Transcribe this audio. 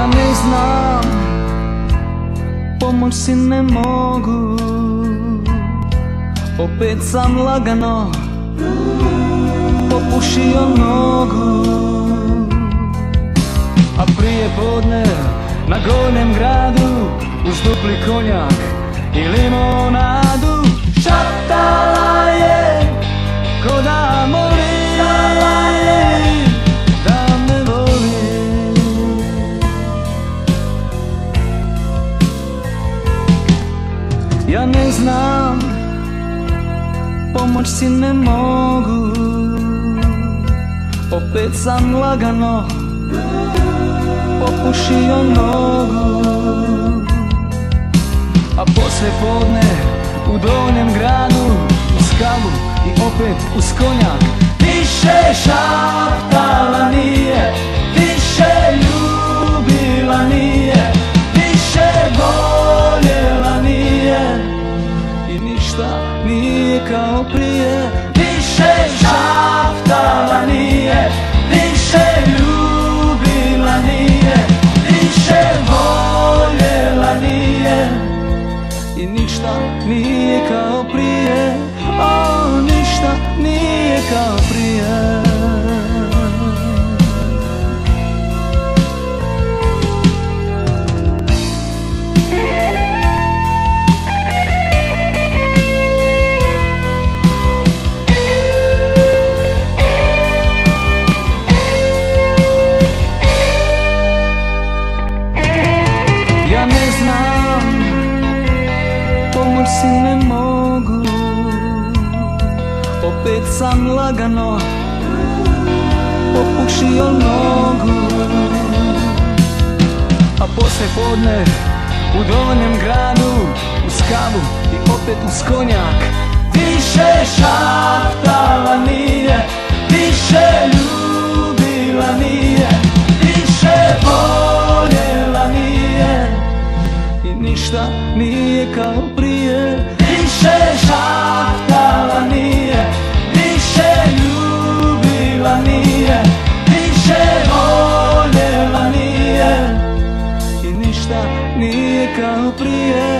Ja ne znam Pomoć si ne mogu. Opet sam lagano Popušio nogu. A prije podne Na gornjem gradu Uz dupli konjak I limonadu Ja ne znam Pomoć si ne mogu. Opet sam lagano Popušio nogu. A poslije podne U donjem gradu Uz kavu i opet uz konjak Više šaptala nije ništa nije kao prije. Više šaptala nije. Više ljubila nije. Više voljela nije. I ništa nije kao prije. O, si ne mogu. Opet sam lagano Popušio nogu. A poslije podne U donjem gradu Uz kavu i opet uz konjak. Više šaptala nije Više ljubila nije Više voljela nije. I ništa nije kao prije surpreende.